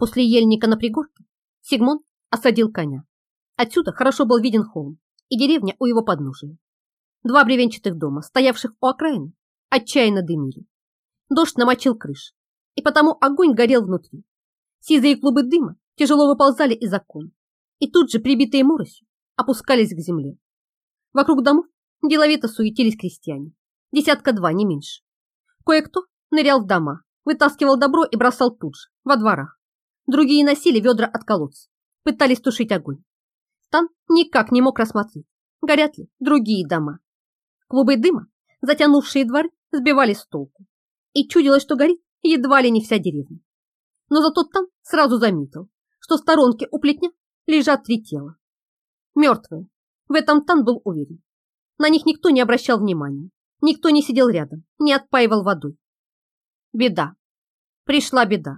После ельника на пригорке Сигмон осадил коня. Отсюда хорошо был виден холм и деревня у его подножия. Два бревенчатых дома, стоявших у окраины, отчаянно дымили. Дождь намочил крыш, и потому огонь горел внутри. Сизые клубы дыма тяжело выползали из окон, и тут же, прибитые моросью, опускались к земле. Вокруг домов деловито суетились крестьяне, десятка два, не меньше. Кое-кто нырял в дома, вытаскивал добро и бросал тут же, во дворах. Другие носили ведра от колодца, пытались тушить огонь. Тан никак не мог рассмотреть, горят ли другие дома. Клубы дыма, затянувшие дворы, сбивали с толку. И чудилось, что горит едва ли не вся деревня. Но зато Тан сразу заметил, что в сторонке у плетня лежат три тела. Мертвые. В этом Тан был уверен. На них никто не обращал внимания. Никто не сидел рядом, не отпаивал водой. Беда. Пришла беда.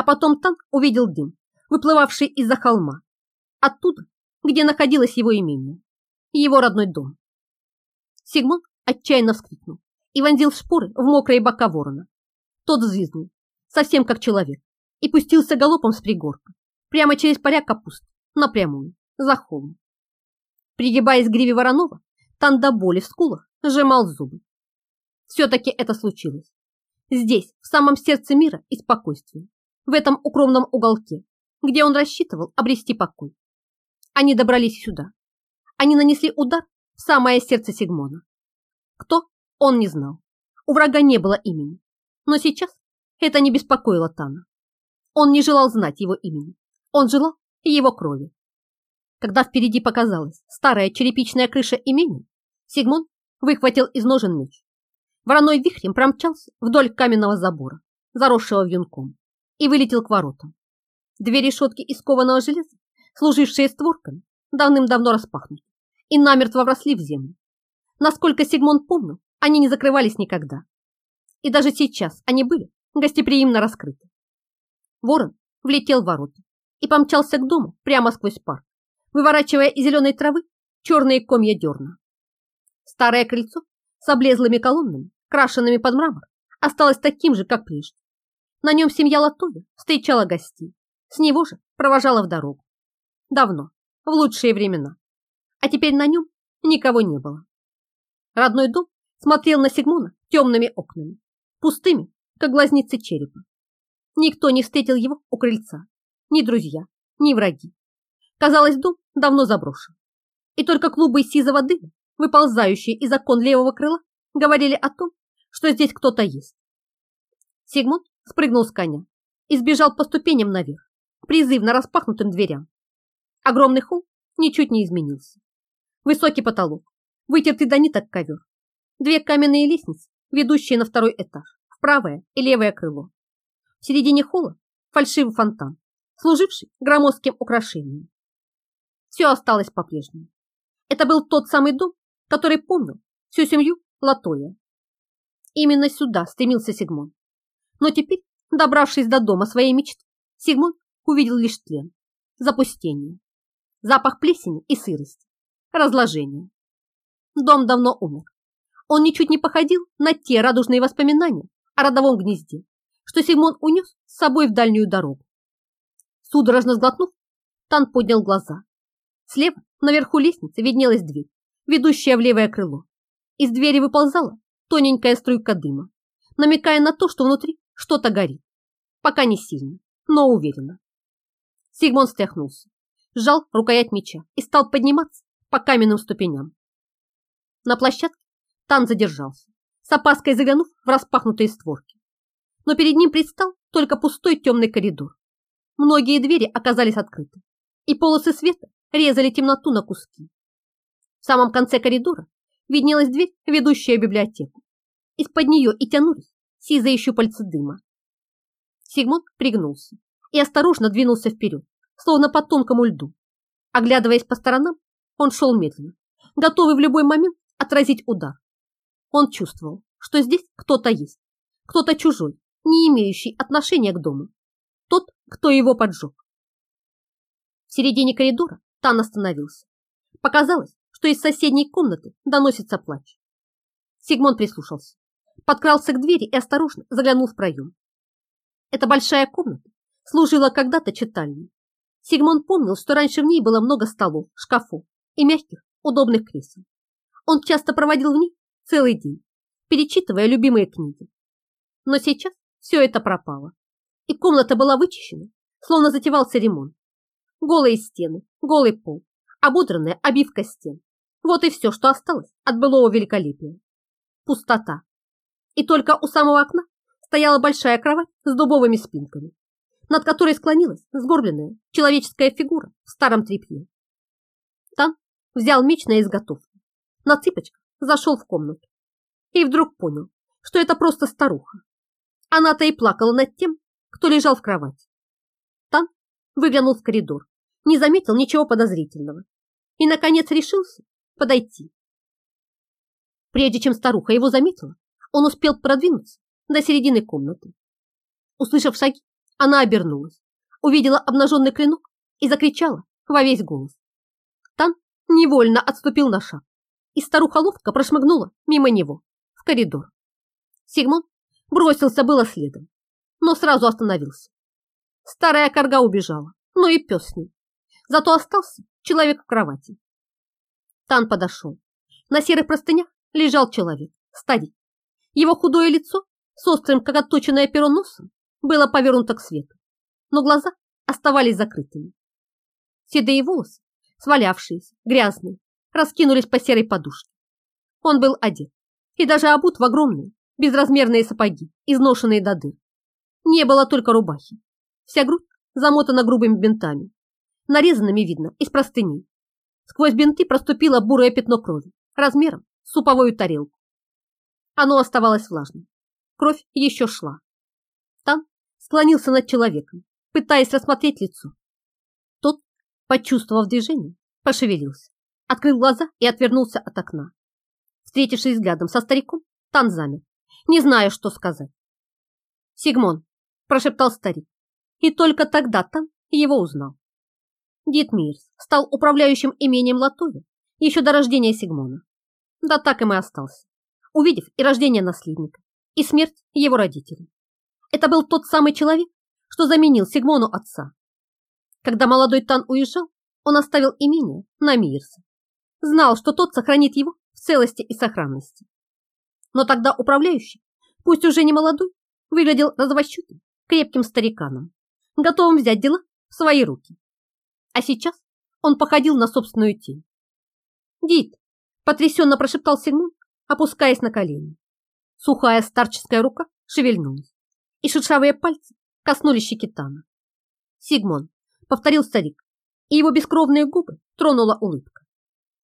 А потом Тан увидел дым, выплывавший из-за холма. Оттуда, где находилось его имение. Его родной дом. Сигмон отчаянно вскрикнул и вонзил шпоры в мокрые бока ворона. Тот взвизгнул, совсем как человек, и пустился галопом с пригорка, прямо через поля капуст, напрямую, за холм. Пригибаясь к гриве Воронова, Тан до боли в скулах сжимал зубы. Все-таки это случилось. Здесь, в самом сердце мира и спокойствия, в этом укромном уголке, где он рассчитывал обрести покой. Они добрались сюда. Они нанесли удар в самое сердце Сигмона. Кто? Он не знал. У врага не было имени. Но сейчас это не беспокоило Тана. Он не желал знать его имени. Он желал его крови. Когда впереди показалась старая черепичная крыша имени, Сигмон выхватил из ножен меч. Вороной вихрем промчался вдоль каменного забора, заросшего вьюнком, и вылетел к воротам. Две решетки из кованого железа, служившие створками, давным-давно распахнуты и намертво вросли в землю. Насколько Сигмон помнил, они не закрывались никогда. И даже сейчас они были гостеприимно раскрыты. Ворон влетел в ворота и помчался к дому прямо сквозь парк, выворачивая из зеленой травы черные комья дерна. Старое крыльцо с облезлыми колоннами, крашенными под мрамор, осталось таким же, как прежде. На нем семья Латоя встречала гостей, с него же провожала в дорогу. Давно, в лучшие времена. А теперь на нем никого не было. Родной дом смотрел на Сигмона темными окнами, пустыми, как глазницы черепа. Никто не встретил его у крыльца, ни друзья, ни враги. Казалось, дом давно заброшен. И только клубы сизого дыма выползающие из окон левого крыла, говорили о том, что здесь кто-то есть. Сигмунд спрыгнул с коня и сбежал по ступеням наверх, призывно распахнутым дверям. Огромный холл ничуть не изменился. Высокий потолок, вытертый до ниток ковер, две каменные лестницы, ведущие на второй этаж, в правое и левое крыло. В середине холла фальшивый фонтан, служивший громоздким украшением. Все осталось по-прежнему. Это был тот самый дом, который помнил всю семью Латоя. Именно сюда стремился Сигмон. Но теперь, добравшись до дома своей мечты, Сигмон увидел лишь тлен, запустение, запах плесени и сырости, разложение. Дом давно умер. Он ничуть не походил на те радужные воспоминания о родовом гнезде, что Сигмон унес с собой в дальнюю дорогу. Судорожно сглотнув, Тан поднял глаза. Слева, наверху лестницы, виднелась дверь ведущая в левое крыло. Из двери выползала тоненькая струйка дыма, намекая на то, что внутри что-то горит. Пока не сильно, но уверенно. Сигмон стряхнулся, сжал рукоять меча и стал подниматься по каменным ступеням. На площадке Тан задержался, с опаской заглянув в распахнутые створки. Но перед ним предстал только пустой темный коридор. Многие двери оказались открыты, и полосы света резали темноту на куски. В самом конце коридора виднелась дверь, ведущая библиотеку. Из-под нее и тянулись сизые щупальца дыма. Сигмунд пригнулся и осторожно двинулся вперед, словно по тонкому льду. Оглядываясь по сторонам, он шел медленно, готовый в любой момент отразить удар. Он чувствовал, что здесь кто-то есть, кто-то чужой, не имеющий отношения к дому, тот, кто его поджег. В середине коридора Тан остановился. Показалось, что из соседней комнаты доносится плач. Сигмон прислушался, подкрался к двери и осторожно заглянул в проем. Эта большая комната служила когда-то читальней. Сигмон помнил, что раньше в ней было много столов, шкафов и мягких, удобных кресел. Он часто проводил в ней целый день, перечитывая любимые книги. Но сейчас все это пропало, и комната была вычищена, словно затевался ремонт. Голые стены, голый пол, ободранная обивка стен. Вот и все, что осталось от былого великолепия. Пустота. И только у самого окна стояла большая кровать с дубовыми спинками, над которой склонилась сгорбленная человеческая фигура в старом тряпье. Тан взял меч на изготовку, на цыпочках зашел в комнату и вдруг понял, что это просто старуха. Она-то и плакала над тем, кто лежал в кровати. Тан выглянул в коридор, не заметил ничего подозрительного и, наконец, решился подойти. Прежде чем старуха его заметила, он успел продвинуться до середины комнаты. Услышав шаги, она обернулась, увидела обнаженный клинок и закричала во весь голос. Тан невольно отступил на шаг, и старуха ловко прошмыгнула мимо него в коридор. Сигмон бросился было следом, но сразу остановился. Старая корга убежала, но и пес с ним. Зато остался человек в кровати. Тан подошел. На серых простынях лежал человек, старик. Его худое лицо с острым, как отточенное перо носом, было повернуто к свету, но глаза оставались закрытыми. Седые волосы, свалявшиеся, грязные, раскинулись по серой подушке. Он был одет и даже обут в огромные, безразмерные сапоги, изношенные до дыр. Не было только рубахи. Вся грудь замотана грубыми бинтами, нарезанными, видно, из простыней. Сквозь бинты проступило бурое пятно крови, размером с суповую тарелку. Оно оставалось влажным. Кровь еще шла. Тан склонился над человеком, пытаясь рассмотреть лицо. Тот, почувствовав движение, пошевелился, открыл глаза и отвернулся от окна. Встретившись взглядом со стариком, Тан замер, не зная, что сказать. «Сигмон», – прошептал старик, и только тогда Тан его узнал. Дед Мирс стал управляющим имением Латови еще до рождения Сигмона. Да так им и остался, увидев и рождение наследника, и смерть его родителей. Это был тот самый человек, что заменил Сигмону отца. Когда молодой Тан уезжал, он оставил имение на Мирса. Знал, что тот сохранит его в целости и сохранности. Но тогда управляющий, пусть уже не молодой, выглядел развощутым, крепким стариканом, готовым взять дела в свои руки. А сейчас он походил на собственную тень. «Дид!» – потрясенно прошептал Сигмон, опускаясь на колени. Сухая старческая рука шевельнулась, и шершавые пальцы коснулись щеки Тана. «Сигмон!» – повторил старик, и его бескровные губы тронула улыбка.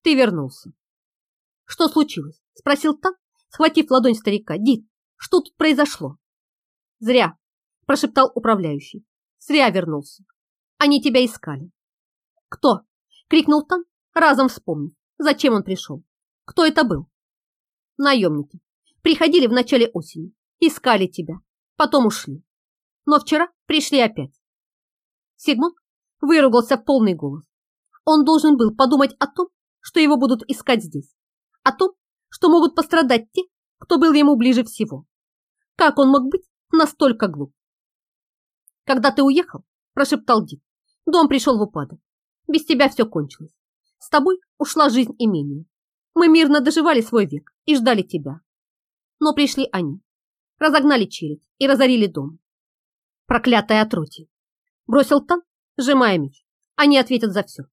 «Ты вернулся!» «Что случилось?» – спросил Тан, схватив ладонь старика. «Дид, что тут произошло?» «Зря!» – прошептал управляющий. «Зря вернулся. Они тебя искали. «Кто?» — крикнул Тан, разом вспомнив, зачем он пришел. «Кто это был?» «Наемники. Приходили в начале осени, искали тебя, потом ушли. Но вчера пришли опять». Сигмон выругался в полный голос. Он должен был подумать о том, что его будут искать здесь, о том, что могут пострадать те, кто был ему ближе всего. Как он мог быть настолько глуп? «Когда ты уехал?» – прошептал Дик. «Дом пришел в упадок. Без тебя все кончилось. С тобой ушла жизнь имения. Мы мирно доживали свой век и ждали тебя. Но пришли они, разогнали челядь и разорили дом. Проклятая отродье. Бросил Тан, сжимая меч. Они ответят за все.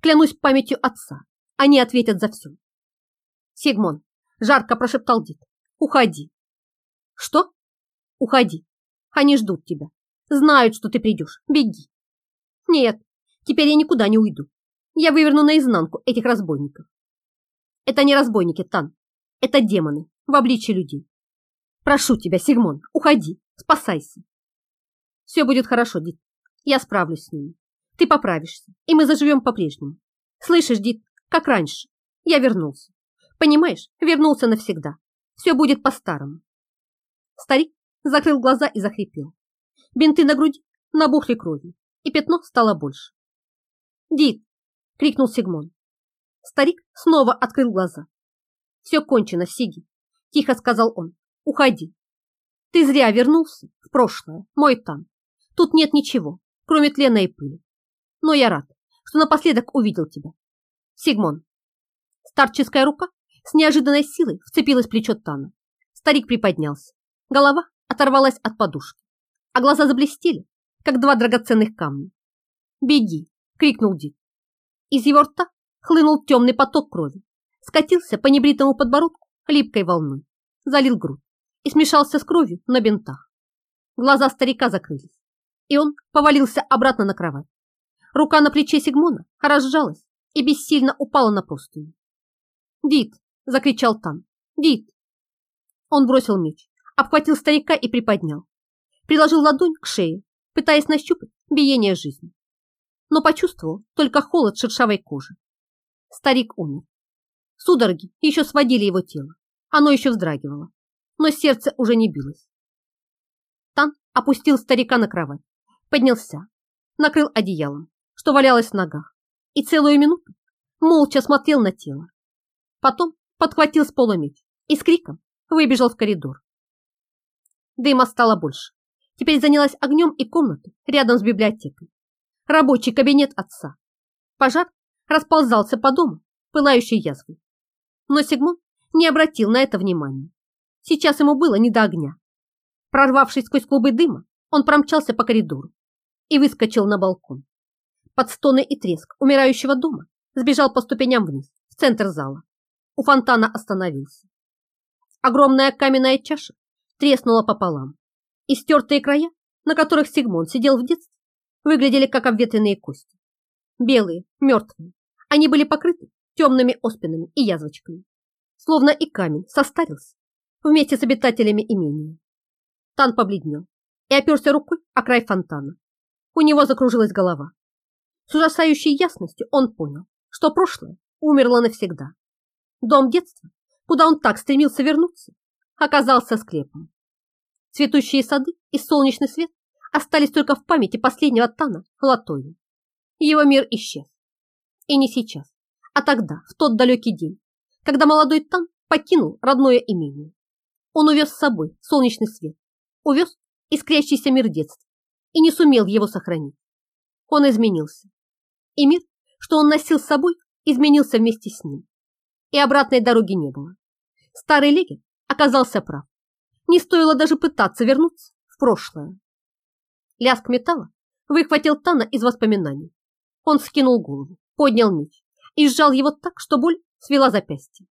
Клянусь памятью отца. Они ответят за все. Сигмон, жарко прошептал Дит. Уходи. Что? Уходи. Они ждут тебя. Знают, что ты придешь. Беги. Нет, Теперь я никуда не уйду. Я выверну наизнанку этих разбойников. Это не разбойники, Тан. Это демоны в обличье людей. Прошу тебя, Сигмон, уходи, спасайся. Все будет хорошо, Дит. Я справлюсь с ними. Ты поправишься, и мы заживем по-прежнему. Слышишь, Дит, как раньше. Я вернулся. Понимаешь, вернулся навсегда. Все будет по-старому. Старик закрыл глаза и захрипел. Бинты на груди набухли кровью, и пятно стало больше. Дит!» — крикнул Сигмон. Старик снова открыл глаза. «Все кончено, Сиги», — тихо сказал он. «Уходи. Ты зря вернулся в прошлое, мой там. Тут нет ничего, кроме тлена и пыли. Но я рад, что напоследок увидел тебя. Сигмон. Старческая рука с неожиданной силой вцепилась в плечо Тана. Старик приподнялся. Голова оторвалась от подушки, а глаза заблестели, как два драгоценных камня. «Беги!» — крикнул Дик. Из его рта хлынул темный поток крови, скатился по небритому подбородку липкой волной, залил грудь и смешался с кровью на бинтах. Глаза старика закрылись, и он повалился обратно на кровать. Рука на плече Сигмона разжалась и бессильно упала на простыню. «Дит!» – закричал Тан. «Дит!» Он бросил меч, обхватил старика и приподнял. Приложил ладонь к шее, пытаясь нащупать биение жизни. Но почувствовал только холод шершавой кожи. Старик умер. Судороги еще сводили его тело. Оно еще вздрагивало, но сердце уже не билось. Тан опустил старика на кровать, поднялся, накрыл одеялом, что валялось в ногах, и целую минуту молча смотрел на тело. Потом подхватил с пола меч и с криком выбежал в коридор. Дыма стало больше. Теперь занялась огнем и комната рядом с библиотекой. Рабочий кабинет отца. Пожар расползался по дому, пылающей язвой. Но Сигмон не обратил на это внимания. Сейчас ему было не до огня. Прорвавшись сквозь клубы дыма, он промчался по коридору и выскочил на балкон. Под стоны и треск умирающего дома сбежал по ступеням вниз, в центр зала. У фонтана остановился. Огромная каменная чаша треснула пополам, и стертые края, на которых Сигмон сидел в детстве, выглядели как обветренные кости. Белые, мертвые, они были покрыты темными оспинами и язвочками, словно и камень состарился вместе с обитателями имения. Тан побледнел и оперся рукой о край фонтана. У него закружилась голова. С ужасающей ясностью он понял, что прошлое умерло навсегда. Дом детства, куда он так стремился вернуться, оказался склепом. Цветущие сады и солнечный свет остались только в памяти последнего Тана Латоя. Его мир исчез. И не сейчас, а тогда, в тот далекий день, когда молодой Тан покинул родное имение. Он увез с собой солнечный свет, увез искрящийся мир детства и не сумел его сохранить. Он изменился. И мир, что он носил с собой, изменился вместе с ним. И обратной дороги не было. Старый Легер оказался прав. Не стоило даже пытаться вернуться в прошлое. Лязг металла выхватил Тана из воспоминаний. Он скинул голову, поднял меч и сжал его так, что боль свела запястье.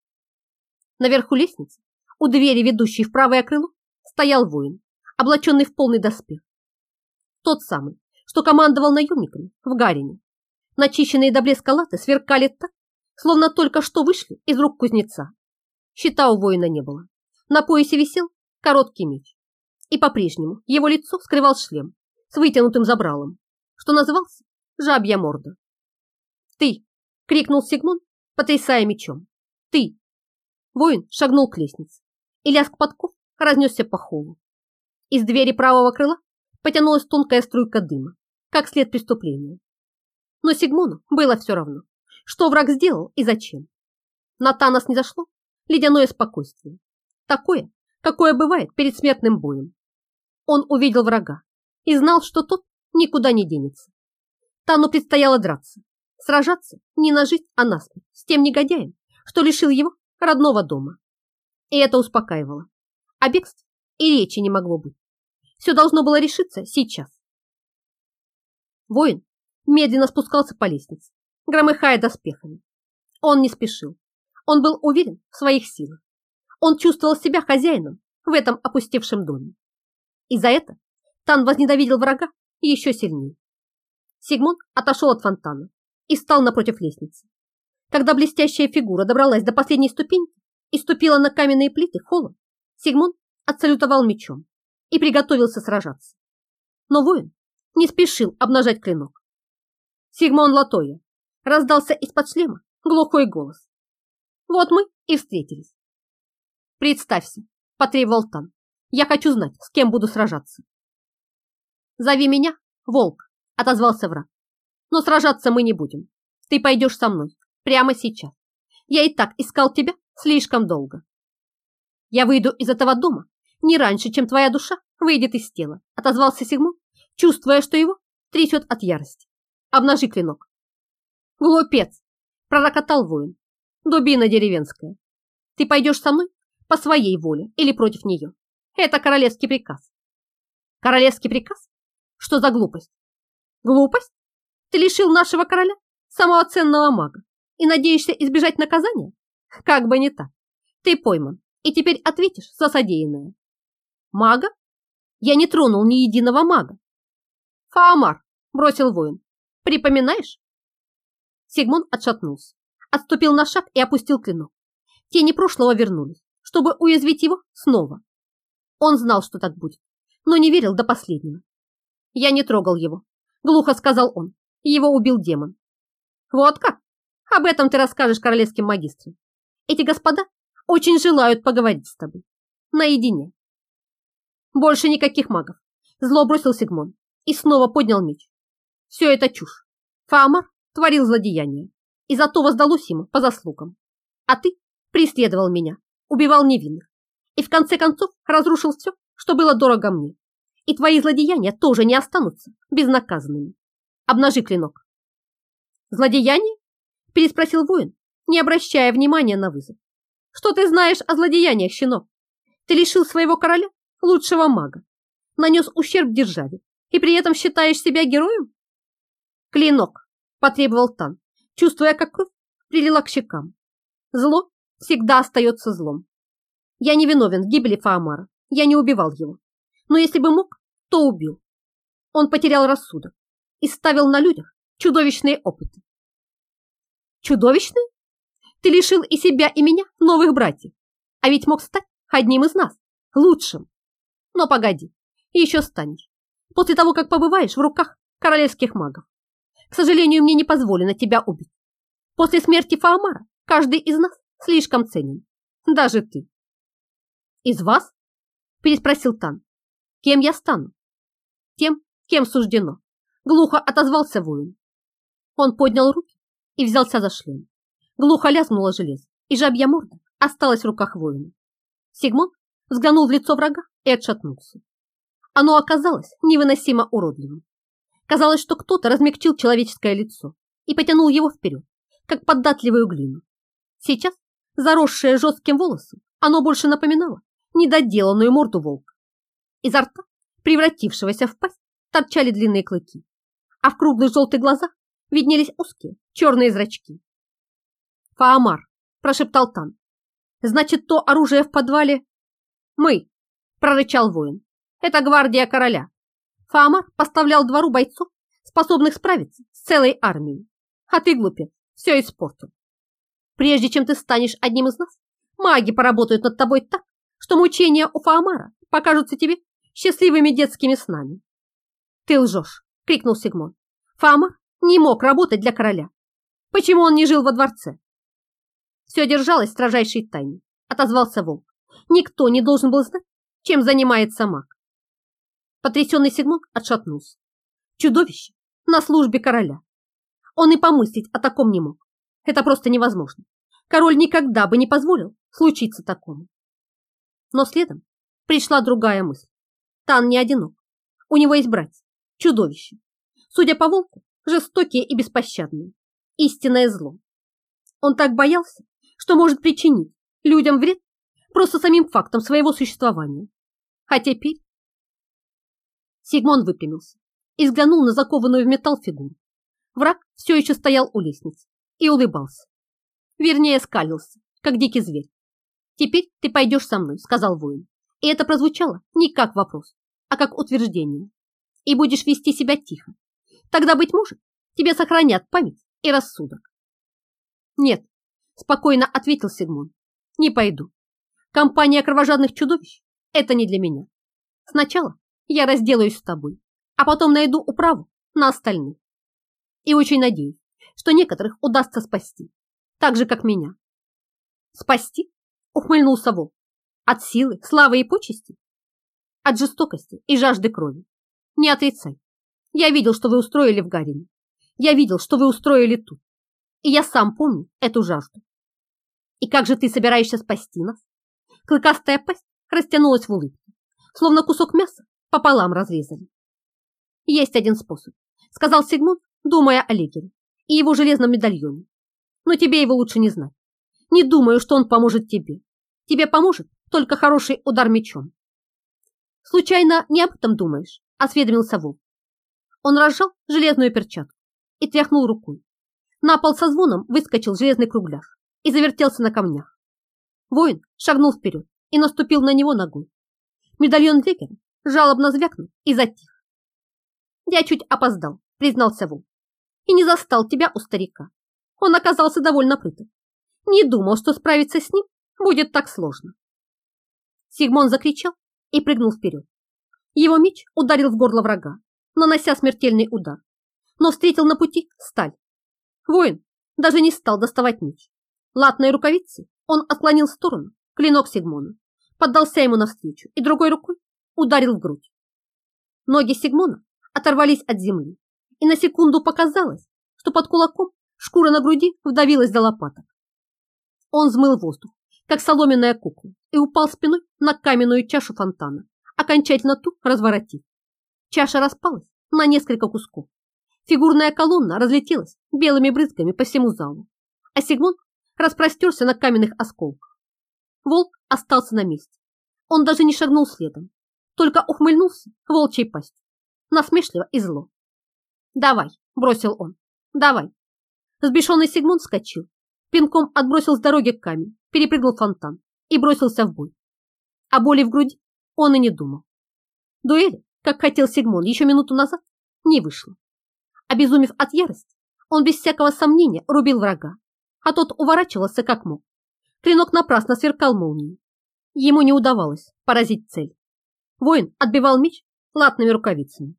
Наверху лестницы, у двери, ведущей в правое крыло, стоял воин, облаченный в полный доспех. Тот самый, что командовал наемниками в Гарине. Начищенные до блеска латы сверкали так, словно только что вышли из рук кузнеца. Щита у воина не было. На поясе висел короткий меч. И по-прежнему его лицо скрывал шлем с вытянутым забралом, что назывался жабья морда. «Ты!» — крикнул Сигмон, потрясая мечом. «Ты!» Воин шагнул к лестнице, и лязг подков разнесся по холу. Из двери правого крыла потянулась тонкая струйка дыма, как след преступления. Но Сигмону было все равно, что враг сделал и зачем. На Танос не зашло ледяное спокойствие, такое, какое бывает перед смертным боем. Он увидел врага и знал, что тот никуда не денется. Тану предстояло драться, сражаться не на жизнь, а на смерть с тем негодяем, что лишил его родного дома. И это успокаивало. О бегстве и речи не могло быть. Все должно было решиться сейчас. Воин медленно спускался по лестнице, громыхая доспехами. Он не спешил. Он был уверен в своих силах. Он чувствовал себя хозяином в этом опустевшем доме. И за это Тан возненавидел врага еще сильнее. Сигмон отошел от фонтана и стал напротив лестницы. Когда блестящая фигура добралась до последней ступеньки и ступила на каменные плиты холла, Сигмон отсалютовал мечом и приготовился сражаться. Но воин не спешил обнажать клинок. Сигмон Латоя раздался из-под шлема глухой голос. Вот мы и встретились. Представься, потребовал Тан. Я хочу знать, с кем буду сражаться. Зови меня, волк, отозвался враг. Но сражаться мы не будем. Ты пойдешь со мной прямо сейчас. Я и так искал тебя слишком долго. Я выйду из этого дома не раньше, чем твоя душа выйдет из тела, отозвался Сигмон, чувствуя, что его трясет от ярости. Обнажи клинок. Глупец! Пророкотал воин. Дубина деревенская. Ты пойдешь со мной по своей воле или против нее. Это королевский приказ. Королевский приказ? Что за глупость? Глупость? Ты лишил нашего короля самого ценного мага и надеешься избежать наказания? Как бы не так. Ты пойман и теперь ответишь за содеянное. Мага? Я не тронул ни единого мага. Фаамар, бросил воин. Припоминаешь? Сигмон отшатнулся, отступил на шаг и опустил клинок. Тени прошлого вернулись, чтобы уязвить его снова. Он знал, что так будет, но не верил до последнего. Я не трогал его, глухо сказал он. Его убил демон. Вот как? Об этом ты расскажешь королевским магистрам. Эти господа очень желают поговорить с тобой. Наедине. Больше никаких магов. Зло бросил Сигмон и снова поднял меч. Все это чушь. Фаамар творил злодеяние, и зато воздалось ему по заслугам. А ты преследовал меня, убивал невинных, и в конце концов разрушил все, что было дорого мне. И твои злодеяния тоже не останутся безнаказанными. Обнажи клинок. Злодеяние? Переспросил воин, не обращая внимания на вызов. Что ты знаешь о злодеяниях, щенок? Ты лишил своего короля лучшего мага, нанес ущерб державе и при этом считаешь себя героем? Клинок, потребовал Тан, чувствуя, как кровь прилила к щекам. Зло всегда остается злом. Я не виновен в гибели Фаамара, я не убивал его. Но если бы мог, то убил. Он потерял рассудок и ставил на людях чудовищные опыты. Чудовищные? Ты лишил и себя, и меня новых братьев, а ведь мог стать одним из нас, лучшим. Но погоди, еще станешь, после того, как побываешь в руках королевских магов. К сожалению, мне не позволено тебя убить. После смерти Фаомара каждый из нас слишком ценен, даже ты. Из вас? Переспросил Тан. Кем я стану? Тем, кем суждено. Глухо отозвался воин. Он поднял руки и взялся за шлем. Глухо лязгнуло железо, и жабья морда осталась в руках воина. Сигмон взглянул в лицо врага и отшатнулся. Оно оказалось невыносимо уродливым. Казалось, что кто-то размягчил человеческое лицо и потянул его вперед, как податливую глину. Сейчас, заросшее жестким волосом, оно больше напоминало недоделанную морду волка. Изо рта, превратившегося в пасть, торчали длинные клыки, а в круглых желтых глазах виднелись узкие черные зрачки. «Фаамар!» – прошептал Тан. «Значит, то оружие в подвале...» «Мы!» – прорычал воин. «Это гвардия короля!» Фаамар поставлял двору бойцов, способных справиться с целой армией. А ты, глупец, все испортил. Прежде чем ты станешь одним из нас, маги поработают над тобой так, что мучения у Фаамара покажутся тебе счастливыми детскими снами. Ты лжешь, крикнул Сигмон. Фаамар не мог работать для короля. Почему он не жил во дворце? Все держалось в строжайшей тайне, отозвался волк. Никто не должен был знать, чем занимается маг. Потрясенный Сигмон отшатнулся. Чудовище на службе короля. Он и помыслить о таком не мог. Это просто невозможно. Король никогда бы не позволил случиться такому. Но следом пришла другая мысль. Тан не одинок. У него есть братья, чудовище. Судя по волку, жестокие и беспощадные. Истинное зло. Он так боялся, что может причинить людям вред просто самим фактом своего существования. А теперь... Сигмон выпрямился и взглянул на закованную в металл фигуру. Враг все еще стоял у лестницы и улыбался. Вернее, скалился, как дикий зверь. «Теперь ты пойдешь со мной», — сказал воин. И это прозвучало не как вопрос, а как утверждение. И будешь вести себя тихо. Тогда, быть может, тебе сохранят память и рассудок. Нет, Спокойно ответил Сигмон. Не пойду. Компания кровожадных чудовищ – это не для меня. Сначала я разделаюсь с тобой, а потом найду управу на остальных. И очень надеюсь, что некоторых удастся спасти, так же, как меня. Спасти? Ухмыльнулся Волк. От силы, славы и почести? От жестокости и жажды крови. Не отрицай. Я видел, что вы устроили в Гарине. Я видел, что вы устроили тут. И я сам помню эту жажду. И как же ты собираешься спасти нас? Клыкастая пасть растянулась в улыбке, словно кусок мяса пополам разрезали. Есть один способ. сказал Сигмон, думая о Легере и его железном медальоне. Но тебе его лучше не знать. Не думаю, что он поможет тебе. Тебе поможет только хороший удар мечом. Случайно не об этом думаешь? Осведомился Вов. Он разжал железную перчатку и тряхнул рукой. На пол со звоном выскочил железный кругляш и завертелся на камнях. Воин шагнул вперед и наступил на него ногой. Медальон Легера жалобно звякнул и затих. «Я чуть опоздал», — признался Вол, «и не застал тебя у старика. Он оказался довольно прыток. Не думал, что справиться с ним будет так сложно». Сигмон закричал и прыгнул вперед. Его меч ударил в горло врага, нанося смертельный удар, но встретил на пути сталь. Воин даже не стал доставать меч. Латной рукавицы он отклонил в сторону клинок Сигмона, поддался ему навстречу и другой рукой ударил в грудь. Ноги Сигмона оторвались от земли, и на секунду показалось, что под кулаком шкура на груди вдавилась до лопаток. Он взмыл воздух, как соломенная кукла, и упал спиной на каменную чашу фонтана, окончательно ту разворотив. Чаша распалась на несколько кусков. Фигурная колонна разлетелась белыми брызгами по всему залу, а Сигмон распростерся на каменных осколках. Волк остался на месте. Он даже не шагнул следом, только ухмыльнулся волчьей пастью, насмешливо и зло. «Давай!» – бросил он. «Давай!» Сбешенный Сигмон вскочил, пинком отбросил с дороги камень, перепрыгнул фонтан и бросился в бой. О боли в груди он и не думал. Дуэли, как хотел Сигмон еще минуту назад, не вышло. Обезумев от ярости, он без всякого сомнения рубил врага, а тот уворачивался как мог. Клинок напрасно сверкал молнией. Ему не удавалось поразить цель. Воин отбивал меч латными рукавицами,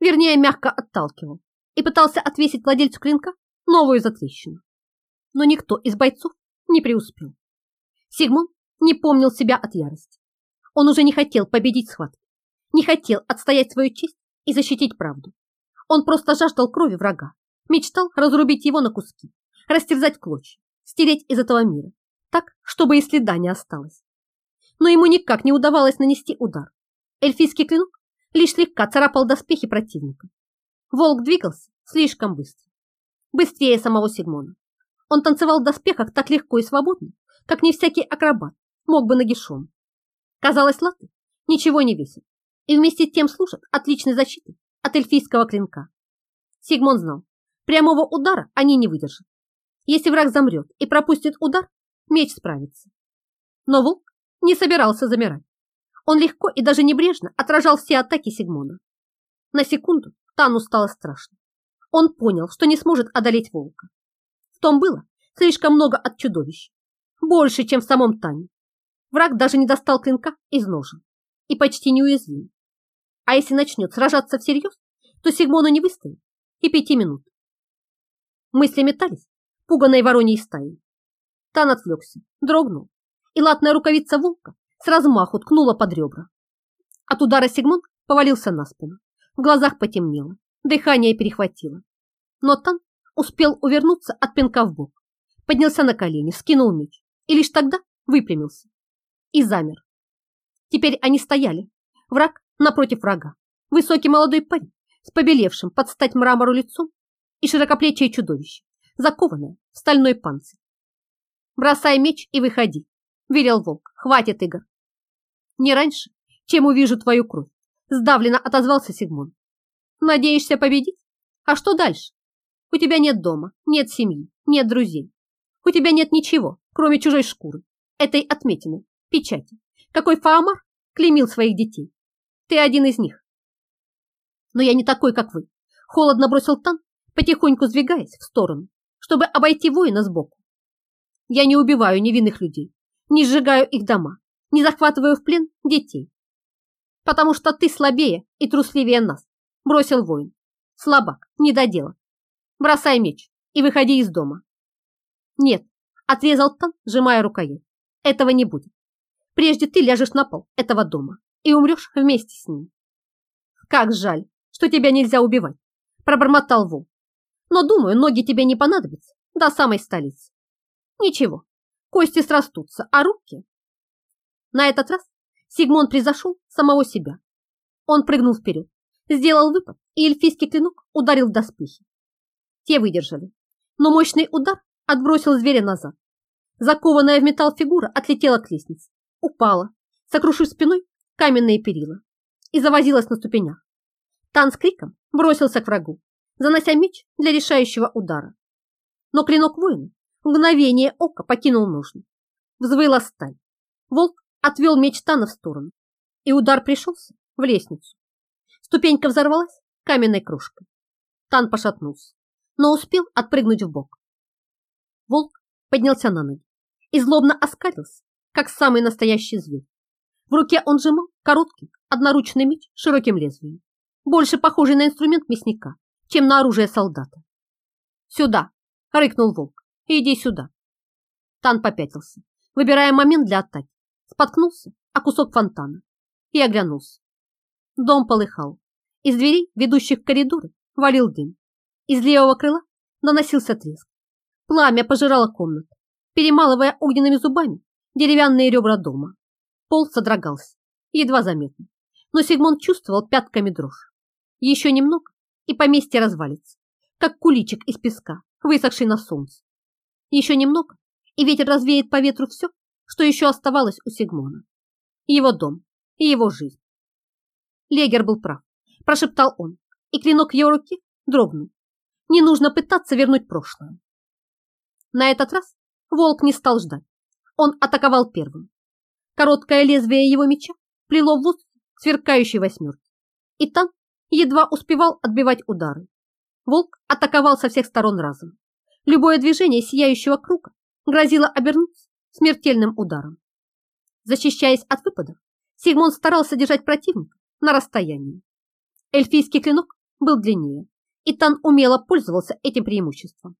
вернее, мягко отталкивал и пытался отвесить владельцу клинка новую затрещину. Но никто из бойцов не преуспел. Сигмон не помнил себя от ярости. Он уже не хотел победить схватку, не хотел отстоять свою честь и защитить правду. Он просто жаждал крови врага, мечтал разрубить его на куски, растерзать клочья, стереть из этого мира, так, чтобы и следа не осталось. Но ему никак не удавалось нанести удар. Эльфийский клинок лишь слегка царапал доспехи противника. Волк двигался слишком быстро. Быстрее самого Сигмона. Он танцевал в доспехах так легко и свободно, как не всякий акробат мог бы нагишом. Казалось, латы ничего не весят и вместе с тем служат отличной защитой от эльфийского клинка. Сигмон знал, прямого удара они не выдержат. Если враг замрет и пропустит удар, меч справится. Но волк не собирался замирать. Он легко и даже небрежно отражал все атаки Сигмона. На секунду Тану стало страшно. Он понял, что не сможет одолеть волка. В том было слишком много от чудовищ. Больше, чем в самом Тане. Враг даже не достал клинка из ножен и почти неуязвим. А если начнет сражаться всерьез, то Сигмону не выстоит и пяти минут. Мысли метались, пуганой вороньей стаей. Тан отвлекся, дрогнул, и латная рукавица волка с размаху ткнула под ребра. От удара Сигмон повалился на спину. В глазах потемнело, дыхание перехватило. Но Тан успел увернуться от пинка в бок, поднялся на колени, скинул меч и лишь тогда выпрямился и замер. Теперь они стояли, враг напротив врага, высокий молодой парень с побелевшим под стать мрамору лицом и широкоплечие чудовище, закованное в стальной панцирь. «Бросай меч и выходи», — велел волк. «Хватит игр». «Не раньше, чем увижу твою кровь», — сдавленно отозвался Сигмон. «Надеешься победить? А что дальше? У тебя нет дома, нет семьи, нет друзей. У тебя нет ничего, кроме чужой шкуры, этой отметины, печати, какой Фаамар клеймил своих детей. Ты один из них. Но я не такой, как вы. Холодно бросил Тан, потихоньку сдвигаясь в сторону, чтобы обойти воина сбоку. Я не убиваю невинных людей, не сжигаю их дома, не захватываю в плен детей. Потому что ты слабее и трусливее нас, бросил воин. Слабак, недоделок. Бросай меч и выходи из дома. Нет, отрезал Тан, сжимая рукоять. Этого не будет. Прежде ты ляжешь на пол этого дома и умрешь вместе с ним. Как жаль, что тебя нельзя убивать, пробормотал Вол. Но думаю, ноги тебе не понадобятся до самой столицы. Ничего, кости срастутся, а руки... На этот раз Сигмон призошел самого себя. Он прыгнул вперед, сделал выпад, и эльфийский клинок ударил в доспехи. Те выдержали, но мощный удар отбросил зверя назад. Закованная в металл фигура отлетела к лестнице, упала, сокрушив спиной каменные перила и завозилась на ступенях. Тан с криком бросился к врагу, занося меч для решающего удара. Но клинок воина в мгновение ока покинул ножны. Взвыла сталь. Волк отвел меч Тана в сторону, и удар пришелся в лестницу. Ступенька взорвалась каменной кружкой. Тан пошатнулся, но успел отпрыгнуть в бок. Волк поднялся на ноги и злобно оскалился, как самый настоящий зверь. В руке он сжимал короткий одноручный меч с широким лезвием, больше похожий на инструмент мясника, чем на оружие солдата. «Сюда!» — рыкнул волк. «Иди сюда!» Тан попятился, выбирая момент для атаки, споткнулся о кусок фонтана и оглянулся. Дом полыхал. Из дверей, ведущих в коридоры, валил дым. Из левого крыла доносился треск. Пламя пожирало комнату, перемалывая огненными зубами деревянные ребра дома. Пол содрогался, едва заметно, но Сигмон чувствовал пятками дрожь. Еще немного, и поместье развалится, как куличик из песка, высохший на солнце. Еще немного, и ветер развеет по ветру все, что еще оставалось у Сигмона. Его дом и его жизнь. Легер был прав, прошептал он, и клинок его руки дрогнул. Не нужно пытаться вернуть прошлое. На этот раз волк не стал ждать. Он атаковал первым. Короткое лезвие его меча плело в воздух сверкающей восьмерки. И там едва успевал отбивать удары. Волк атаковал со всех сторон разом. Любое движение сияющего круга грозило обернуться смертельным ударом. Защищаясь от выпадов, Сигмон старался держать противника на расстоянии. Эльфийский клинок был длиннее, и Тан умело пользовался этим преимуществом.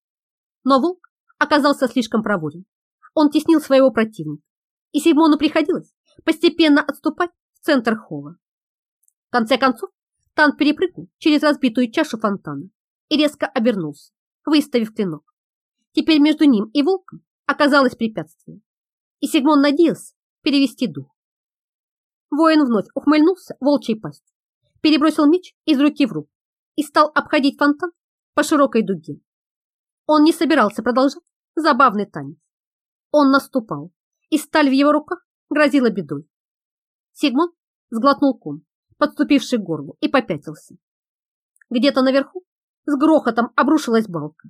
Но волк оказался слишком проворен. Он теснил своего противника, и Сигмону приходилось постепенно отступать в центр холла. В конце концов, Тан перепрыгнул через разбитую чашу фонтана и резко обернулся, выставив клинок. Теперь между ним и волком оказалось препятствие, и Сигмон надеялся перевести дух. Воин вновь ухмыльнулся волчьей пастью, перебросил меч из руки в руку и стал обходить фонтан по широкой дуге. Он не собирался продолжать забавный танец. Он наступал, и сталь в его руках грозила бедой. Сигмон сглотнул ком, подступивший к горлу, и попятился. Где-то наверху с грохотом обрушилась балка.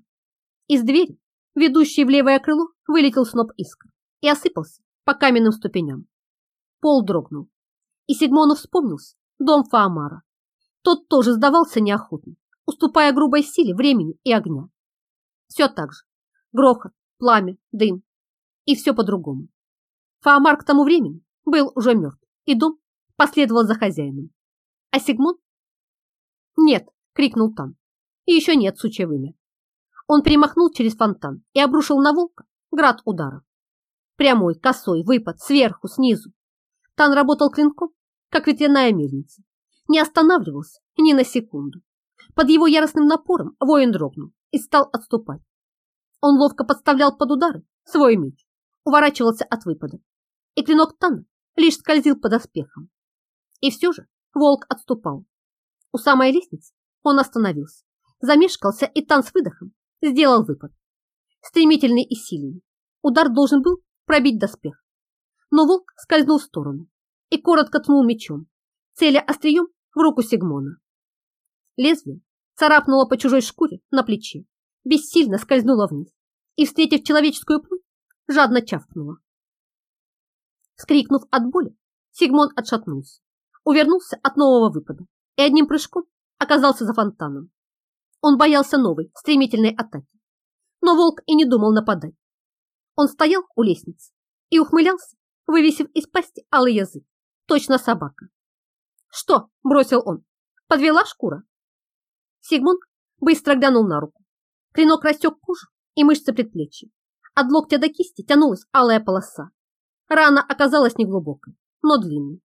Из двери ведущий в левое крыло, вылетел сноп искр и осыпался по каменным ступеням. Пол дрогнул, и Сигмону вспомнился дом Фаамара. Тот тоже сдавался неохотно, уступая грубой силе времени и огня. Все так же. Грохот, пламя, дым. И все по-другому. Фаамар к тому времени был уже мертв, и дом последовал за хозяином. А Сигмон? «Нет!» — крикнул Тан. «И еще нет, сучье вымя. Он перемахнул через фонтан и обрушил на волка град ударов. Прямой, косой, выпад, сверху, снизу. Тан работал клинком, как ветряная мельница. Не останавливался ни на секунду. Под его яростным напором воин дрогнул и стал отступать. Он ловко подставлял под удары свой меч, уворачивался от выпада. И клинок Тана лишь скользил под оспехом. И все же волк отступал. У самой лестницы он остановился, замешкался и Тан с выдохом сделал выпад. Стремительный и сильный. Удар должен был пробить доспех. Но волк скользнул в сторону и коротко ткнул мечом, целя острием в руку Сигмона. Лезвие царапнуло по чужой шкуре на плече, бессильно скользнуло вниз и, встретив человеческую плоть, жадно чавкнуло. Скрикнув от боли, Сигмон отшатнулся, увернулся от нового выпада и одним прыжком оказался за фонтаном. Он боялся новой, стремительной атаки. Но волк и не думал нападать. Он стоял у лестницы и ухмылялся, вывесив из пасти алый язык, точно собака. «Что?» – бросил он. «Подвела шкура?» Сигмунд быстро глянул на руку. Клинок растек кожу и мышцы предплечья. От локтя до кисти тянулась алая полоса. Рана оказалась неглубокой, но длинной.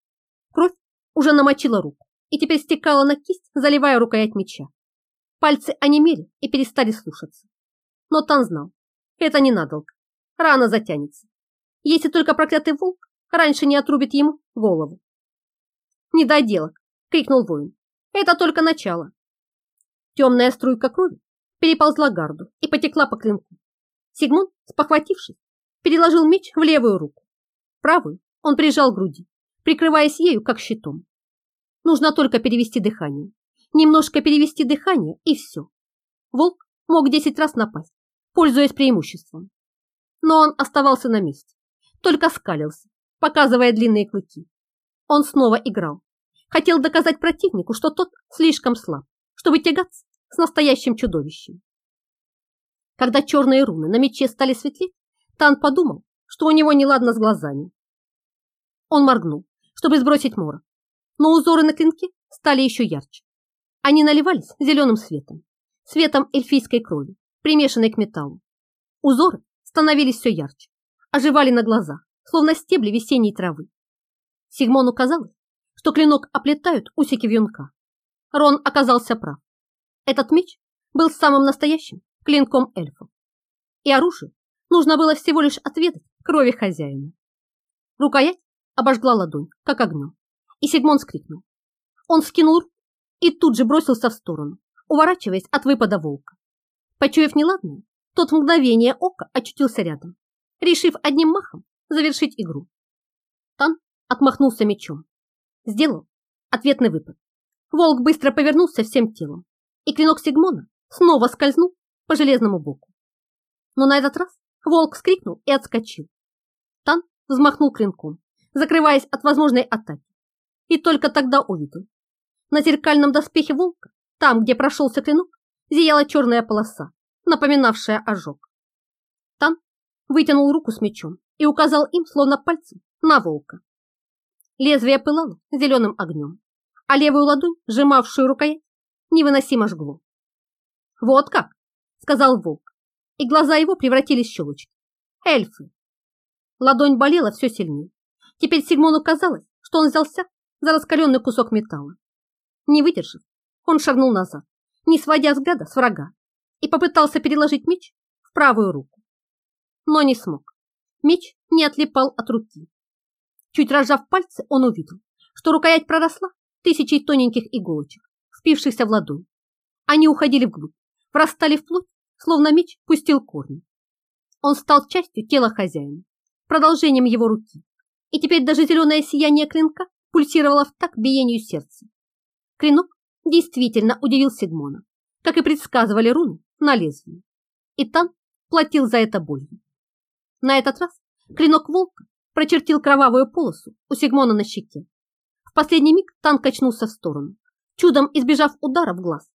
Кровь уже намочила руку и теперь стекала на кисть, заливая рукоять меча. Пальцы онемели и перестали слушаться. Но Тан знал, это ненадолго. Рано затянется. Если только проклятый волк раньше не отрубит ему голову. «Недоделок!» — крикнул воин. Это только начало. Темная струйка крови переползла гарду и потекла по клинку. Сигмунд, спохватившись, переложил меч в левую руку. Правую он прижал к груди, прикрываясь ею как щитом. Нужно только перевести дыхание. Немножко перевести дыхание и все. Волк мог десять раз напасть, пользуясь преимуществом. Но он оставался на месте, только скалился, показывая длинные клыки. Он снова играл. Хотел доказать противнику, что тот слишком слаб, чтобы тягаться с настоящим чудовищем. Когда черные руны на мече стали светлеть, Тан подумал, что у него неладно с глазами. Он моргнул, чтобы сбросить морок, но узоры на клинке стали еще ярче. Они наливались зеленым светом, светом эльфийской крови, примешанной к металлу. Узоры становились все ярче, оживали на глазах, словно стебли весенней травы. Сигмону казалось, что клинок оплетают усики вьюнка. Рон оказался прав. Этот меч был самым настоящим клинком эльфов. И оружие нужно было всего лишь отведать крови хозяина. Рукоять обожгла ладонь, как огнем, и Сигмон скрикнул. Он скинул руку и тут же бросился в сторону, уворачиваясь от выпада волка. Почуяв неладное, тот мгновение ока очутился рядом, решив одним махом завершить игру. Тан отмахнулся мечом, сделал ответный выпад. Волк быстро повернулся всем телом, и клинок Сигмона снова скользнул по железному боку. Но на этот раз волк вскрикнул и отскочил. Тан взмахнул клинком, закрываясь от возможной атаки, и только тогда увидел. На зеркальном доспехе волка, там, где прошелся клинок, зияла черная полоса, напоминавшая ожог. Тан вытянул руку с мечом и указал им, словно пальцем, на волка. Лезвие пылало зеленым огнем, а левую ладонь, сжимавшую рукоять, невыносимо жгло. «Вот как!» — сказал волк, и глаза его превратились в щелочки. «Эльфы!» Ладонь болела все сильнее. Теперь Сигмону казалось, что он взялся за раскаленный кусок металла. Не выдержав, он шагнул назад, не сводя взгляда с врага, и попытался переложить меч в правую руку. Но не смог. Меч не отлипал от руки. Чуть разжав пальцы, он увидел, что рукоять проросла тысячей тоненьких иголочек, впившихся в ладонь. Они уходили вглубь, врастали в плоть, словно меч пустил корни. Он стал частью тела хозяина, продолжением его руки, и теперь даже зеленое сияние клинка пульсировало в так биению сердца. Клинок действительно удивил Сигмона, как и предсказывали руны на лезвии. И Тан платил за это болью. На этот раз клинок волка прочертил кровавую полосу у Сигмона на щеке. В последний миг Тан качнулся в сторону, чудом избежав удара в глаз.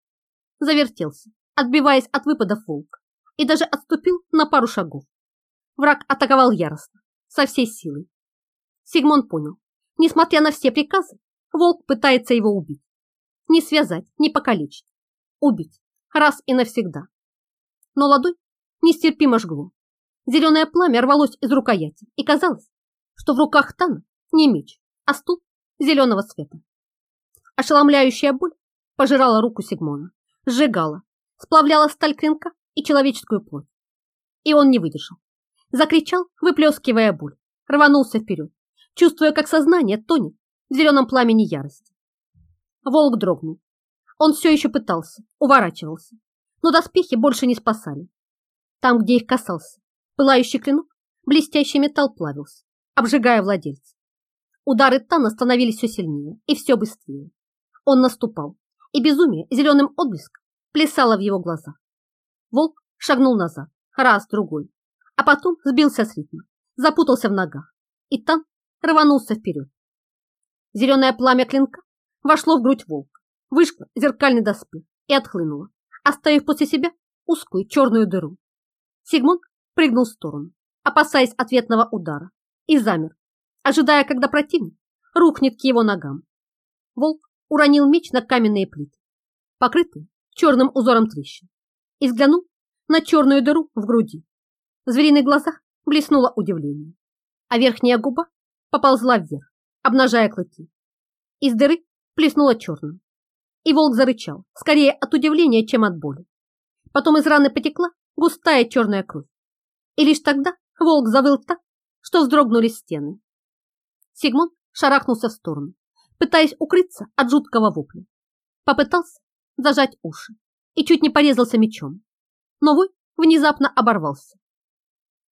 Завертелся, отбиваясь от выпадов волка, и даже отступил на пару шагов. Враг атаковал яростно, со всей силой. Сигмон понял, несмотря на все приказы, волк пытается его убить. Не связать, не покалечить. Убить. Раз и навсегда. Но ладонь нестерпимо жгло. Зеленое пламя рвалось из рукояти, и казалось, что в руках Тана не меч, а стул зеленого цвета. Ошеломляющая боль пожирала руку Сигмона, сжигала, сплавляла сталь клинка и человеческую плоть. И он не выдержал. Закричал, выплескивая боль, рванулся вперед, чувствуя, как сознание тонет в зеленом пламени ярости. Волк дрогнул. Он все еще пытался, уворачивался, но доспехи больше не спасали. Там, где их касался, пылающий клинок, блестящий металл плавился, обжигая владельца. Удары Тана становились все сильнее и все быстрее. Он наступал, и безумие зеленым отблеском плясало в его глазах. Волк шагнул назад, раз, другой, а потом сбился с ритма, запутался в ногах, и Тан рванулся вперед. Зеленое пламя клинка вошло в грудь волка, вышло зеркальный доспех и отхлынуло, оставив после себя узкую черную дыру. Сигмунд прыгнул в сторону, опасаясь ответного удара, и замер, ожидая, когда противник рухнет к его ногам. Волк уронил меч на каменные плиты, покрытые черным узором трещин, и взглянул на черную дыру в груди. В звериных глазах блеснуло удивление, а верхняя губа поползла вверх, обнажая клыки. Из дыры плеснуло черным, и волк зарычал, скорее от удивления, чем от боли. Потом из раны потекла густая черная кровь, и лишь тогда волк завыл так, что вздрогнули стены. Сигмон шарахнулся в сторону, пытаясь укрыться от жуткого вопля. попытался зажать уши и чуть не порезался мечом, но вой внезапно оборвался.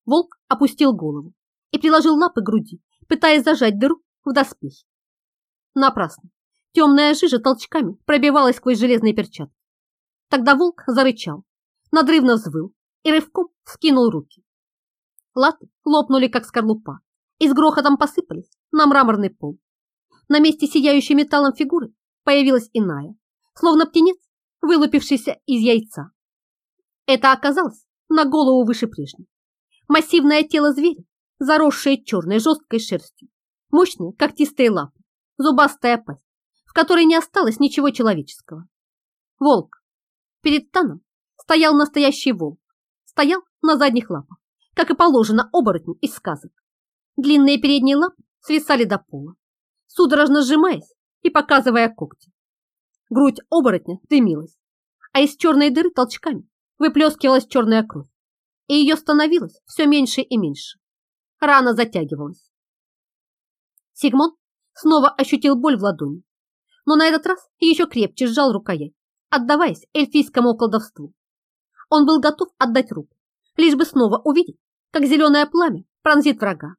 Волк опустил голову и приложил лапы к груди, пытаясь зажать дыру в доспехе. Напрасно. Темная жижа толчками пробивалась сквозь железные перчатки. Тогда волк зарычал, надрывно взвыл и рывком скинул руки. Латы лопнули, как скорлупа, и с грохотом посыпались на мраморный пол. На месте сияющей металлом фигуры появилась иная, словно птенец, вылупившийся из яйца. Это оказалось на голову выше прежней. Массивное тело зверя, заросшее черной жесткой шерстью, мощные когтистые лапы, зубастая пасть, в которой не осталось ничего человеческого. Волк. Перед Таном стоял настоящий волк. Стоял на задних лапах, как и положено оборотню из сказок. Длинные передние лапы свисали до пола, судорожно сжимаясь и показывая когти. Грудь оборотня дымилась, а из черной дыры толчками выплескивалась черная кровь, и ее становилось все меньше и меньше. Рана затягивалась. Сигмон снова ощутил боль в ладони, но на этот раз еще крепче сжал рукоять, отдаваясь эльфийскому колдовству. Он был готов отдать руку, лишь бы снова увидеть, как зеленое пламя пронзит врага.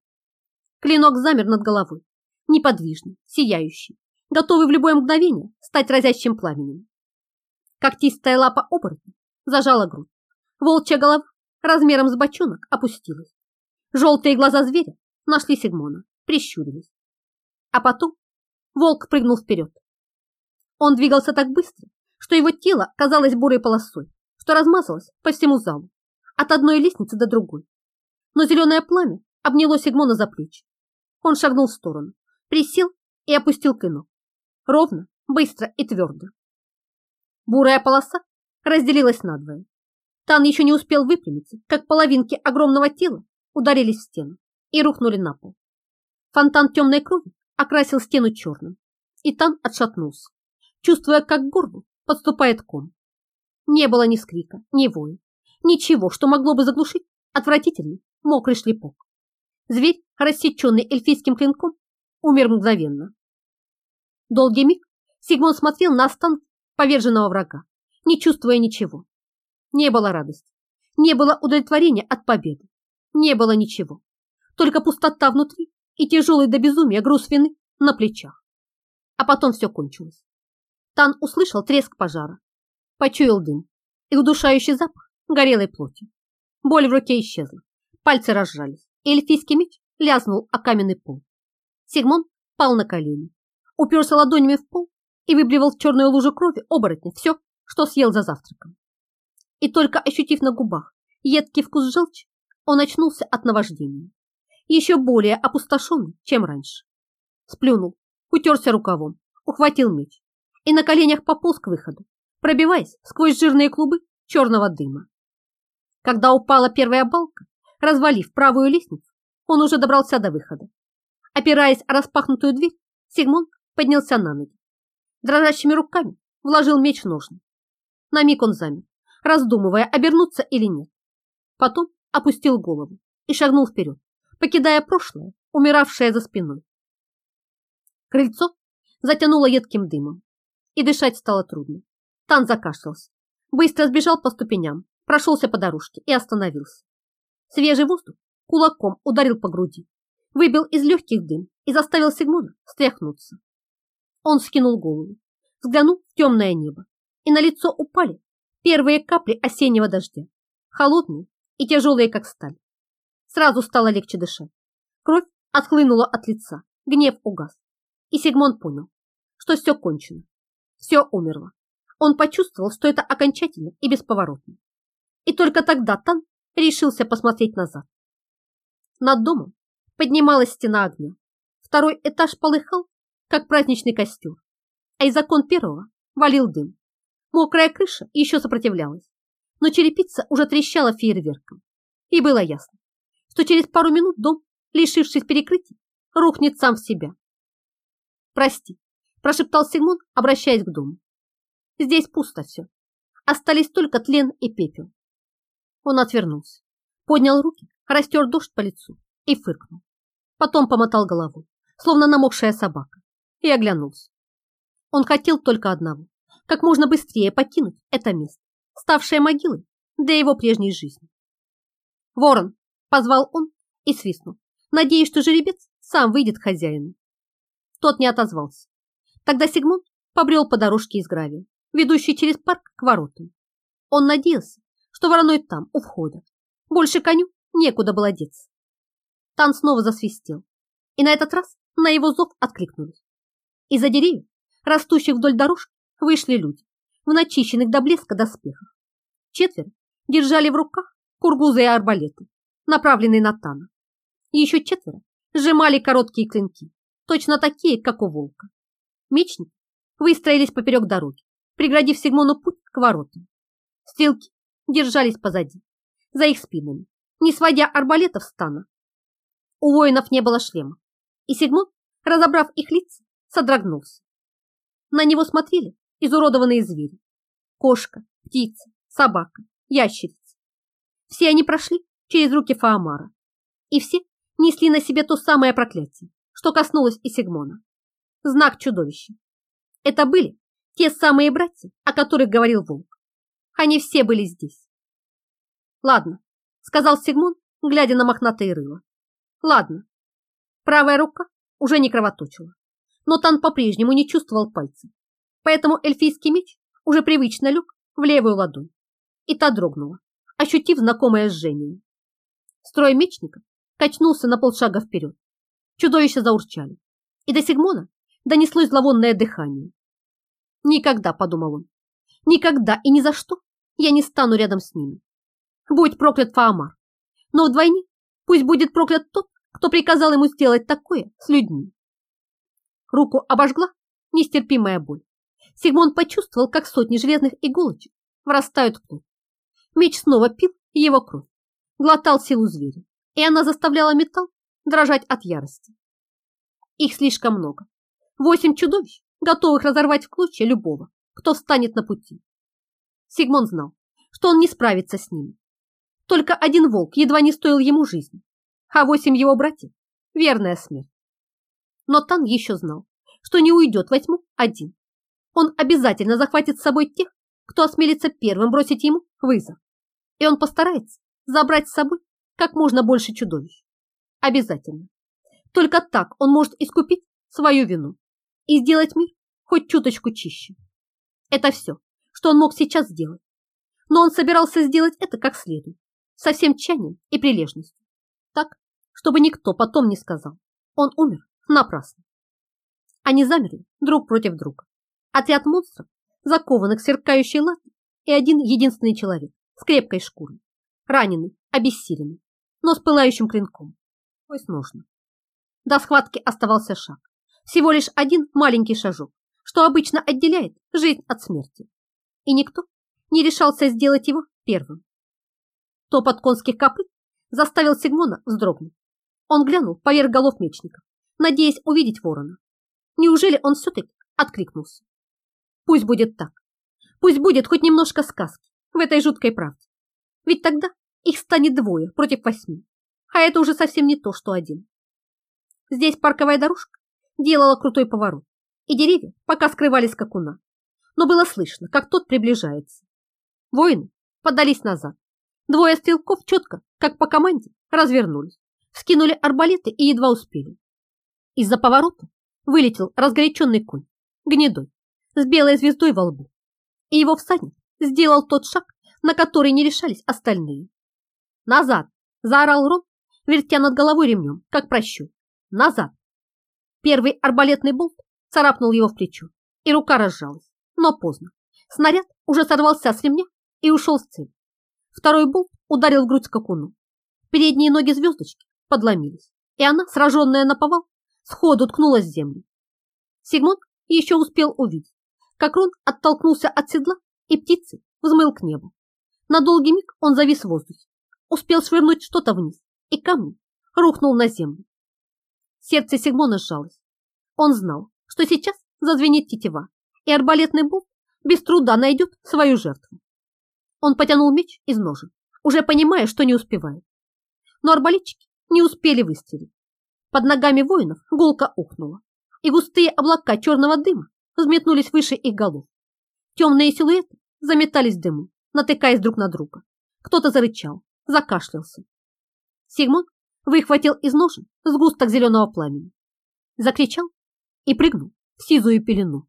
Клинок замер над головой, неподвижный, сияющий, готовый в любое мгновение стать разящим пламенем. Когтистая лапа оборотня зажала грудь. Волчья голова размером с бочонок опустилась. Желтые глаза зверя нашли Сигмона, прищурились. А потом волк прыгнул вперед. Он двигался так быстро, что его тело казалось бурой полосой, что размазалось по всему залу, от одной лестницы до другой. Но зеленое пламя обняло Сигмона за плечи. Он шагнул в сторону, присел и опустил клинок. Ровно, быстро и твердо. Бурая полоса разделилась надвое. Тан еще не успел выпрямиться, как половинки огромного тела ударились в стену и рухнули на пол. Фонтан темной крови окрасил стену черным, и Тан отшатнулся, чувствуя, как к горлу подступает ком. Не было ни скрика, ни воя, ничего, что могло бы заглушить отвратительный мокрый шлепок. Зверь, рассеченный эльфийским клинком, умер мгновенно. Долгий миг Сигмон смотрел на останки поверженного врага, не чувствуя ничего. Не было радости, не было удовлетворения от победы, не было ничего, только пустота внутри и тяжелый до безумия груз вины на плечах. А потом все кончилось. Тан услышал треск пожара, почуял дым и удушающий запах горелой плоти. Боль в руке исчезла, пальцы разжались, и эльфийский меч лязнул о каменный пол. Сигмон пал на колени, уперся ладонями в пол и выблевал в черную лужу крови оборотня все, что съел за завтраком. И только ощутив на губах едкий вкус желчи, он очнулся от наваждения, еще более опустошенный, чем раньше. Сплюнул, утерся рукавом, ухватил меч и на коленях пополз к выходу, пробиваясь сквозь жирные клубы черного дыма. Когда упала первая балка, развалив правую лестницу, он уже добрался до выхода. Опираясь о распахнутую дверь, Сигмон поднялся на ноги. Дрожащими руками вложил меч в ножны. На миг он замер, раздумывая, обернуться или нет. Потом опустил голову и шагнул вперед, покидая прошлое, умиравшее за спиной. Крыльцо затянуло едким дымом, и дышать стало трудно. Тан закашлялся, быстро сбежал по ступеням, прошелся по дорожке и остановился. Свежий воздух кулаком ударил по груди, выбил из легких дым и заставил Сигмона стряхнуться. Он скинул голову, взглянул в темное небо, и на лицо упали первые капли осеннего дождя, холодные и тяжелые, как сталь. Сразу стало легче дышать. Кровь отхлынула от лица, гнев угас. И Сигмон понял, что все кончено, все умерло. Он почувствовал, что это окончательно и бесповоротно. И только тогда Тан решился посмотреть назад. Над домом поднималась стена огня. Второй этаж полыхал, как праздничный костер, а из окон первого валил дым. Мокрая крыша еще сопротивлялась, но черепица уже трещала фейерверком. И было ясно, что через пару минут дом, лишившись перекрытия, рухнет сам в себя. «Прости», – прошептал Симон, обращаясь к дому. «Здесь пусто все. Остались только тлен и пепел». Он отвернулся, поднял руки, растер дождь по лицу и фыркнул. Потом помотал головой, словно намокшая собака, и оглянулся. Он хотел только одного как можно быстрее покинуть это место, ставшее могилой для его прежней жизни. «Ворон!» – позвал он и свистнул, надеясь, что жеребец сам выйдет к хозяину. Тот не отозвался. Тогда Сигмунд побрел по дорожке из гравия, ведущей через парк к воротам. Он надеялся, что вороной там, у входа. Больше коню некуда было деться. Тан снова засвистел, и на этот раз на его зов откликнулись. Из-за деревьев, растущих вдоль дорожки, вышли люди в начищенных до блеска доспехах. Четверо держали в руках кургузы и арбалеты, направленные на Тана. Еще четверо сжимали короткие клинки, точно такие, как у волка. Мечники выстроились поперек дороги, преградив Сигмону путь к воротам. Стрелки держались позади, за их спинами, не сводя арбалетов с Тана. У воинов не было шлема, и Сигмон, разобрав их лица, содрогнулся. На него смотрели изуродованные звери. Кошка, птица, собака, ящерица. Все они прошли через руки Фаамара, и все несли на себе то самое проклятие, что коснулось и Сигмона. Знак чудовища. Это были те самые братья, о которых говорил волк. Они все были здесь. Ладно, сказал Сигмон, глядя на мохнатые рыло. Ладно. Правая рука уже не кровоточила, но Тан по-прежнему не чувствовал пальцев, поэтому эльфийский меч уже привычно лег в левую ладонь, и та дрогнула, ощутив знакомое жжение. Строй мечника качнулся на полшага вперед. Чудовища заурчали, и до Сигмона донеслось зловонное дыхание. Никогда, подумал он, никогда и ни за что я не стану рядом с ними. Будь проклят Фаамар, но вдвойне пусть будет проклят тот, кто приказал ему сделать такое с людьми. Руку обожгла нестерпимая боль. Сигмон почувствовал, как сотни железных иголочек врастают в плоть. Меч снова пил его кровь, глотал силу зверя, и она заставляла металл дрожать от ярости. Их слишком много. Восемь чудовищ, готовых разорвать в клочья любого, кто встанет на пути. Сигмон знал, что он не справится с ними. Только один волк едва не стоил ему жизни, а восемь его братьев – верная смерть. Но Тан еще знал, что не уйдет во тьму один. Он обязательно захватит с собой тех, кто осмелится первым бросить ему вызов. И он постарается забрать с собой как можно больше чудовищ. Обязательно. Только так он может искупить свою вину и сделать мир хоть чуточку чище. Это все, что он мог сейчас сделать. Но он собирался сделать это как следует, со всем тщанием и прилежностью. Так, чтобы никто потом не сказал, он умер напрасно. Они замерли друг против друга. Отряд монстров, закованных в сверкающие латы, и один единственный человек с крепкой шкурой, раненый, обессиленный, но с пылающим клинком. Ой, сложно. До схватки оставался шаг. Всего лишь один маленький шажок, что обычно отделяет жизнь от смерти. И никто не решался сделать его первым. Топот конских копыт заставил Сигмона вздрогнуть. Он глянул поверх голов мечников, надеясь увидеть ворона. Неужели он все-таки откликнулся? Пусть будет так. Пусть будет хоть немножко сказки в этой жуткой правде. Ведь тогда их станет двое против восьми, а это уже совсем не то, что один. Здесь парковая дорожка делала крутой поворот, и деревья пока скрывали скакуна. Но было слышно, как тот приближается. Воины подались назад. Двое стрелков четко, как по команде, развернулись, скинули арбалеты и едва успели. Из-за поворота вылетел разгоряченный конь, гнедой, с белой звездой во лбу. И его всадник сделал тот шаг, на который не решались остальные. «Назад!» – заорал Рон, вертя над головой ремнем, как прощу. «Назад!» Первый арбалетный болт царапнул его в плечо, и рука разжалась, но поздно. Снаряд уже сорвался с ремня и ушел в цель. Второй болт ударил в грудь скакуну. Передние ноги звездочки подломились, и она, сраженная на повал, сходу ткнулась в землю. Сигмон еще успел увидеть, как Рон оттолкнулся от седла и птицы взмыл к небу. На долгий миг он завис в воздухе, успел швырнуть что-то вниз, и камень рухнул на землю. Сердце Сигмона сжалось. Он знал, что сейчас зазвенит тетива, и арбалетный болт без труда найдет свою жертву. Он потянул меч из ножен, уже понимая, что не успевает. Но арбалетчики не успели выстрелить. Под ногами воинов гулко ухнуло, и густые облака черного дыма взметнулись выше их голов. Темные силуэты заметались в дыму, натыкаясь друг на друга. Кто-то зарычал, закашлялся. Сигмон выхватил из ножен сгусток зеленого пламени, закричал и прыгнул в сизую пелену.